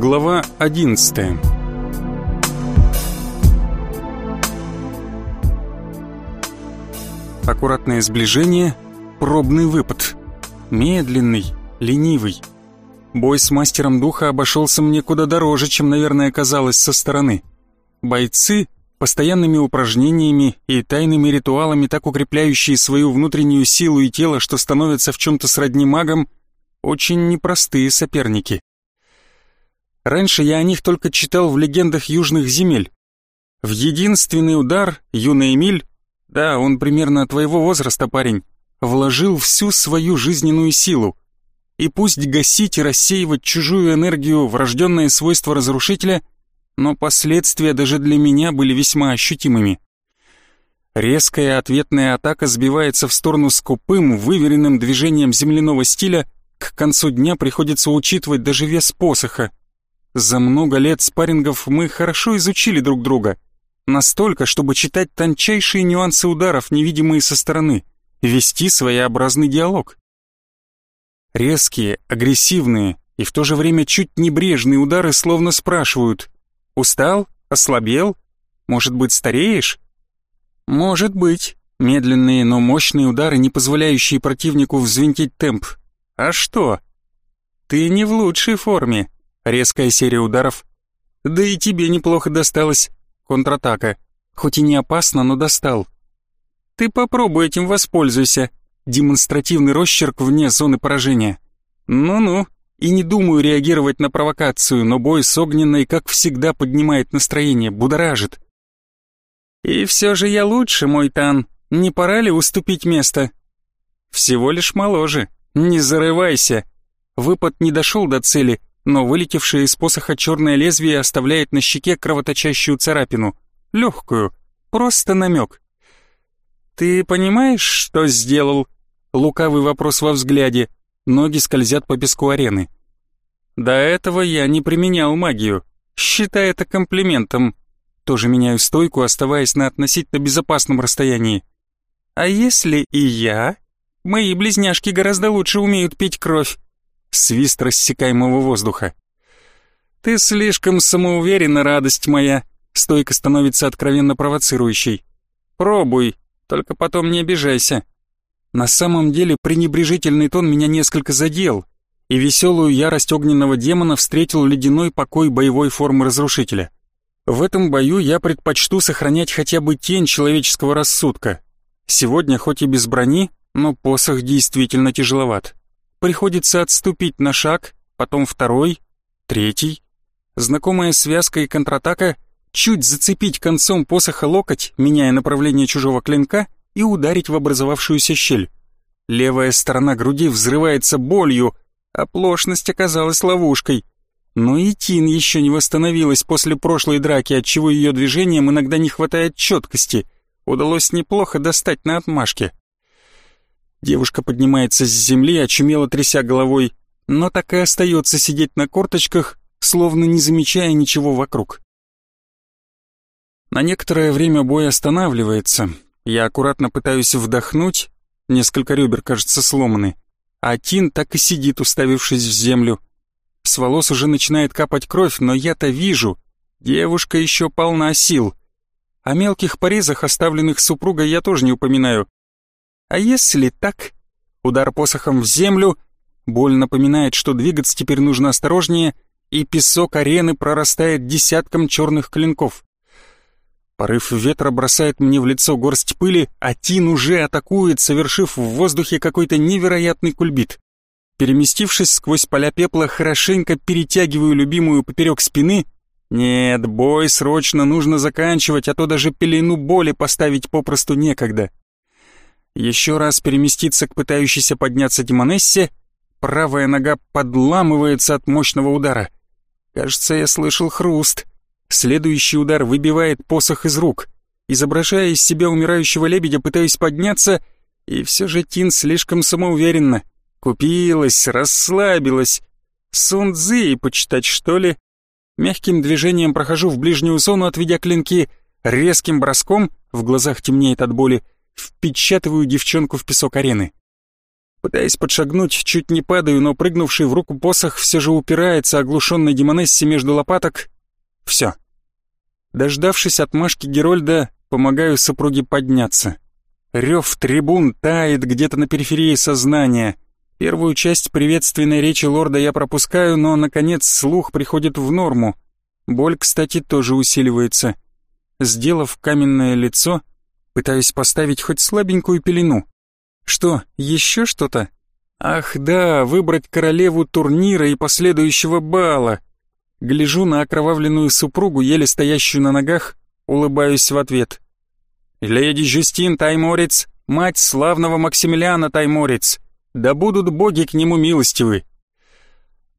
Глава 11 Аккуратное сближение, пробный выпад. Медленный, ленивый. Бой с мастером духа обошелся мне куда дороже, чем, наверное, казалось со стороны. Бойцы, постоянными упражнениями и тайными ритуалами, так укрепляющие свою внутреннюю силу и тело, что становятся в чем-то сродни магам, очень непростые соперники. Раньше я о них только читал в легендах южных земель. В единственный удар юный Эмиль, да, он примерно твоего возраста парень, вложил всю свою жизненную силу. И пусть гасить и рассеивать чужую энергию, врожденное свойство разрушителя, но последствия даже для меня были весьма ощутимыми. Резкая ответная атака сбивается в сторону скупым, выверенным движением земляного стиля, к концу дня приходится учитывать даже вес посоха, за много лет спаррингов мы хорошо изучили друг друга. Настолько, чтобы читать тончайшие нюансы ударов, невидимые со стороны, вести своеобразный диалог. Резкие, агрессивные и в то же время чуть небрежные удары словно спрашивают «Устал? Ослабел? Может быть, стареешь?» «Может быть». Медленные, но мощные удары, не позволяющие противнику взвинтить темп. «А что?» «Ты не в лучшей форме», Резкая серия ударов. Да и тебе неплохо досталось. Контратака. Хоть и не опасно, но достал. Ты попробуй этим воспользуйся. Демонстративный росчерк вне зоны поражения. Ну-ну. И не думаю реагировать на провокацию, но бой с огненной, как всегда, поднимает настроение, будоражит. И все же я лучше, мой Тан. Не пора ли уступить место? Всего лишь моложе. Не зарывайся. Выпад не дошел до цели, но вылетевшее из посоха черное лезвие оставляет на щеке кровоточащую царапину. Легкую, просто намек. «Ты понимаешь, что сделал?» Лукавый вопрос во взгляде. Ноги скользят по песку арены. «До этого я не применял магию. Считай это комплиментом. Тоже меняю стойку, оставаясь на относительно безопасном расстоянии. А если и я? Мои близняшки гораздо лучше умеют пить кровь свист рассекаемого воздуха. «Ты слишком самоуверена, радость моя!» Стойка становится откровенно провоцирующей. «Пробуй, только потом не обижайся». На самом деле пренебрежительный тон меня несколько задел, и веселую ярость огненного демона встретил ледяной покой боевой формы разрушителя. В этом бою я предпочту сохранять хотя бы тень человеческого рассудка. Сегодня хоть и без брони, но посох действительно тяжеловат. Приходится отступить на шаг, потом второй, третий. Знакомая связка и контратака, чуть зацепить концом посоха локоть, меняя направление чужого клинка, и ударить в образовавшуюся щель. Левая сторона груди взрывается болью, оплошность оказалась ловушкой. Но и Тин еще не восстановилась после прошлой драки, отчего ее движениям иногда не хватает четкости. Удалось неплохо достать на отмашке. Девушка поднимается с земли, очумело тряся головой, но так и остается сидеть на корточках, словно не замечая ничего вокруг. На некоторое время бой останавливается. Я аккуратно пытаюсь вдохнуть, несколько ребер, кажется, сломаны, а Тин так и сидит, уставившись в землю. С волос уже начинает капать кровь, но я-то вижу, девушка еще полна сил. О мелких порезах, оставленных супругой, я тоже не упоминаю. А если так? Удар посохом в землю. Боль напоминает, что двигаться теперь нужно осторожнее, и песок арены прорастает десятком черных клинков. Порыв ветра бросает мне в лицо горсть пыли, а Тин уже атакует, совершив в воздухе какой-то невероятный кульбит. Переместившись сквозь поля пепла, хорошенько перетягиваю любимую поперек спины. Нет, бой срочно нужно заканчивать, а то даже пелену боли поставить попросту некогда еще раз переместиться к пытающейся подняться Демонессе, правая нога подламывается от мощного удара. Кажется, я слышал хруст. Следующий удар выбивает посох из рук. Изображая из себя умирающего лебедя, пытаюсь подняться, и все же Тин слишком самоуверенно. Купилась, расслабилась. Сунцзы почитать, что ли? Мягким движением прохожу в ближнюю зону, отведя клинки, резким броском, в глазах темнеет от боли, впечатываю девчонку в песок арены. Пытаясь подшагнуть, чуть не падаю, но прыгнувший в руку посох все же упирается оглушенной демонессе между лопаток. Все. Дождавшись отмашки Герольда, помогаю супруге подняться. Рев трибун тает где-то на периферии сознания. Первую часть приветственной речи лорда я пропускаю, но, наконец, слух приходит в норму. Боль, кстати, тоже усиливается. Сделав каменное лицо, пытаюсь поставить хоть слабенькую пелену. Что, еще что-то? Ах да, выбрать королеву турнира и последующего бала. Гляжу на окровавленную супругу, еле стоящую на ногах, улыбаюсь в ответ. «Леди Жюстин Тайморец, мать славного Максимилиана Тайморец, да будут боги к нему милостивы!»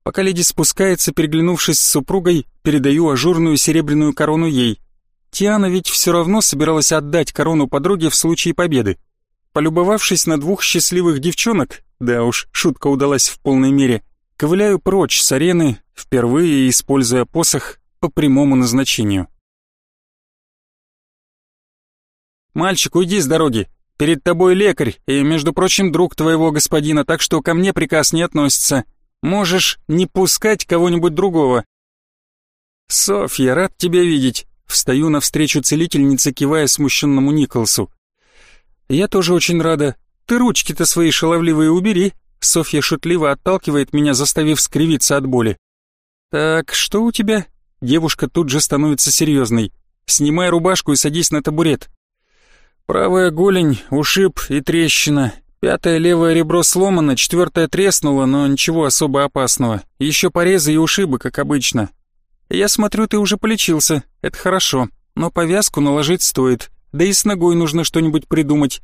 Пока леди спускается, переглянувшись с супругой, передаю ажурную серебряную корону ей. Тиана ведь все равно собиралась отдать корону подруге в случае победы. Полюбовавшись на двух счастливых девчонок, да уж, шутка удалась в полной мере, ковыляю прочь с арены, впервые используя посох по прямому назначению. «Мальчик, уйди с дороги. Перед тобой лекарь и, между прочим, друг твоего господина, так что ко мне приказ не относится. Можешь не пускать кого-нибудь другого». «Софья, рад тебя видеть». Встаю навстречу целительнице, кивая смущенному Николсу. «Я тоже очень рада. Ты ручки-то свои шаловливые убери». Софья шутливо отталкивает меня, заставив скривиться от боли. «Так, что у тебя?» Девушка тут же становится серьезной. «Снимай рубашку и садись на табурет. Правая голень, ушиб и трещина. Пятое левое ребро сломано, четвертое треснуло, но ничего особо опасного. Еще порезы и ушибы, как обычно. Я смотрю, ты уже полечился. Это хорошо. Но повязку наложить стоит. Да и с ногой нужно что-нибудь придумать.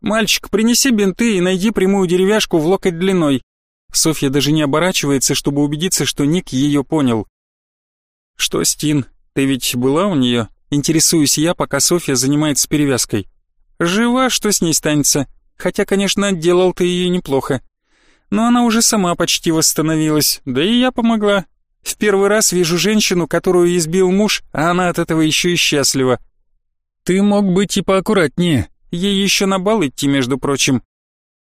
«Мальчик, принеси бинты и найди прямую деревяшку в локоть длиной». Софья даже не оборачивается, чтобы убедиться, что Ник ее понял. «Что, Стин, ты ведь была у нее?» Интересуюсь я, пока Софья занимается перевязкой. Жива, что с ней станется? Хотя, конечно, делал ты ее неплохо. Но она уже сама почти восстановилась, да и я помогла. В первый раз вижу женщину, которую избил муж, а она от этого еще и счастлива. Ты мог быть и поаккуратнее. Ей еще на бал идти, между прочим.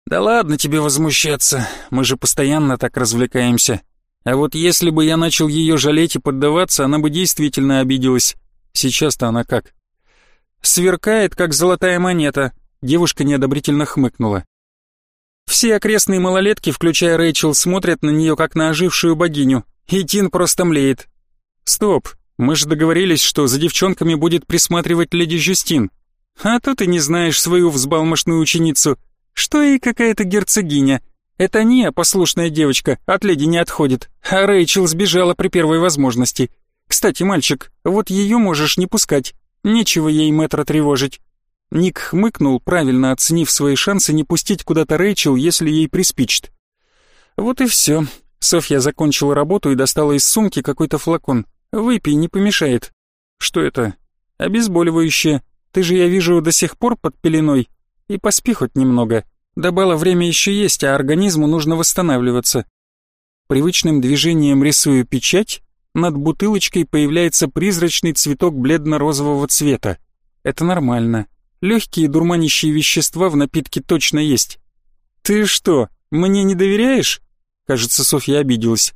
Да ладно тебе возмущаться, мы же постоянно так развлекаемся. А вот если бы я начал ее жалеть и поддаваться, она бы действительно обиделась. Сейчас-то она как? Сверкает, как золотая монета. Девушка неодобрительно хмыкнула. Все окрестные малолетки, включая Рэйчел, смотрят на нее как на ожившую богиню, и Тин просто млеет. Стоп, мы же договорились, что за девчонками будет присматривать леди Жюстин. А то ты не знаешь свою взбалмошную ученицу. Что ей какая-то герцогиня. Это не послушная девочка, от леди не отходит. А Рэйчел сбежала при первой возможности. Кстати, мальчик, вот ее можешь не пускать. Нечего ей мэтра тревожить. Ник хмыкнул, правильно оценив свои шансы не пустить куда-то Рэйчел, если ей приспичит. Вот и все. Софья закончила работу и достала из сумки какой-то флакон. Выпей, не помешает. Что это? Обезболивающее. Ты же, я вижу, до сих пор под пеленой. И поспи хоть немного. До бала время еще есть, а организму нужно восстанавливаться. Привычным движением рисую печать, над бутылочкой появляется призрачный цветок бледно-розового цвета. Это нормально. Легкие дурманящие вещества в напитке точно есть. «Ты что, мне не доверяешь?» Кажется, Софья обиделась.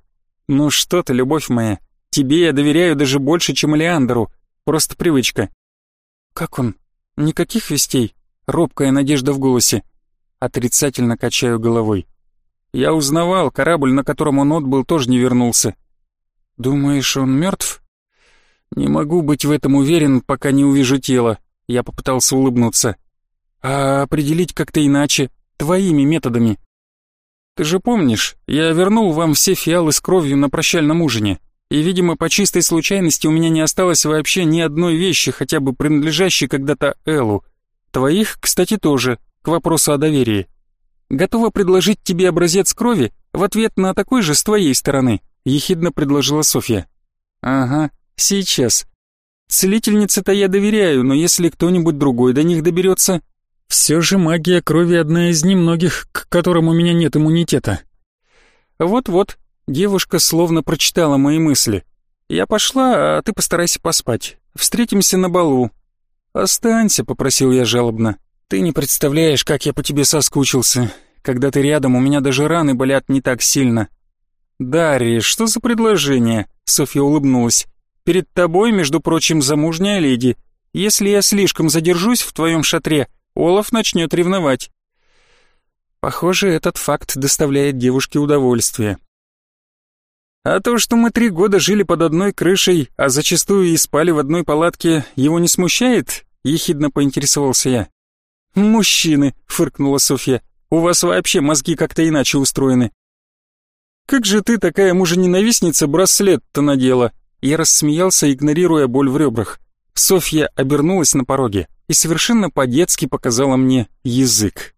«Ну что ты, любовь моя, тебе я доверяю даже больше, чем Леандеру. Просто привычка». «Как он? Никаких вестей?» Робкая надежда в голосе. Отрицательно качаю головой. «Я узнавал, корабль, на котором он отбыл, тоже не вернулся. «Думаешь, он мертв?» «Не могу быть в этом уверен, пока не увижу тело», — я попытался улыбнуться. «А определить как-то иначе, твоими методами?» «Ты же помнишь, я вернул вам все фиалы с кровью на прощальном ужине, и, видимо, по чистой случайности у меня не осталось вообще ни одной вещи, хотя бы принадлежащей когда-то Эллу. Твоих, кстати, тоже, к вопросу о доверии. Готова предложить тебе образец крови в ответ на такой же с твоей стороны, ехидно предложила Софья. Ага, сейчас. Целительнице-то я доверяю, но если кто-нибудь другой до них доберется... Все же магия крови одна из немногих, к которым у меня нет иммунитета. Вот-вот, девушка словно прочитала мои мысли. Я пошла, а ты постарайся поспать. Встретимся на балу. Останься, попросил я жалобно. Ты не представляешь, как я по тебе соскучился. Когда ты рядом, у меня даже раны болят не так сильно». «Дарья, что за предложение?» — Софья улыбнулась. «Перед тобой, между прочим, замужняя леди. Если я слишком задержусь в твоем шатре, Олаф начнет ревновать». Похоже, этот факт доставляет девушке удовольствие. А то, что мы три года жили под одной крышей, а зачастую и спали в одной палатке, его не смущает? Ехидно поинтересовался я. «Мужчины», — фыркнула Софья, — «у вас вообще мозги как-то иначе устроены». «Как же ты, такая мужененавистница, браслет-то надела?» Я рассмеялся, игнорируя боль в ребрах. Софья обернулась на пороге и совершенно по-детски показала мне язык.